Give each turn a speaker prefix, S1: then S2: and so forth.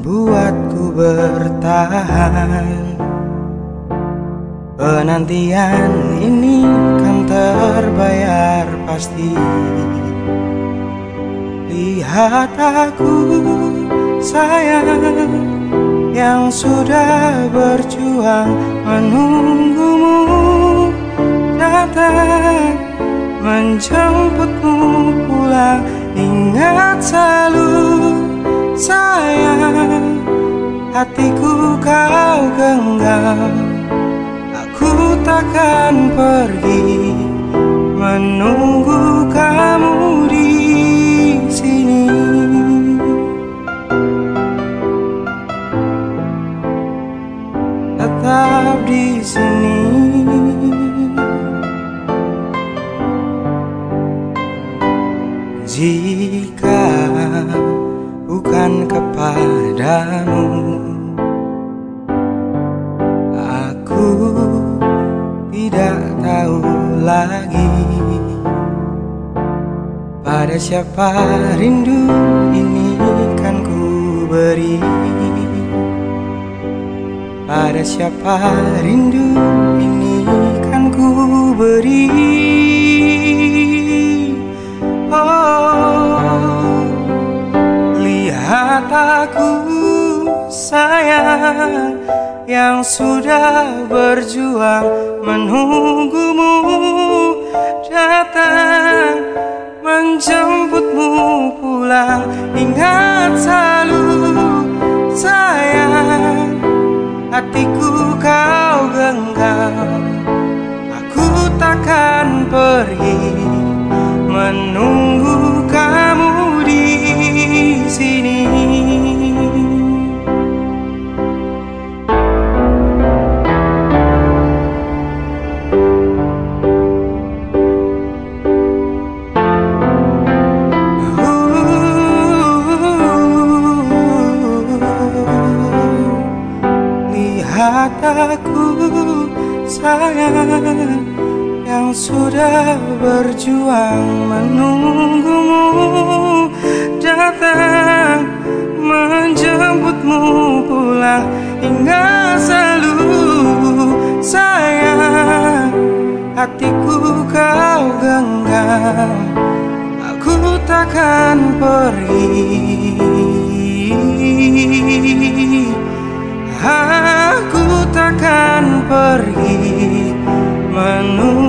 S1: membuatku bertahan. Penantian ini kan terbayar pasti. Lihat aku sayang Yang sudah berjuang menunggumu datang Menjemputmu pulang. Ingat selalu Hatiku kau genggam. Aku takkan pergi Menunggu kamu di sini. Tetap di sini. Jika bukan kepadamu lagi. Pada siapa rindu ini kan ku beri. Pada siapa rindu ini kan ku beri. Oh, lihat aku sayang yang sudah berjuang menunggumu datang menjemputmu pulang. Ingat selalu sayang hatiku kau genggam. Aku takkan pergi menunggu Lihat aku sayang Yang sudah berjuang menunggumu Datang menjemputmu pulang Hingga selalu sayang Hatiku kau genggam Aku takkan pergi. Aku menunggu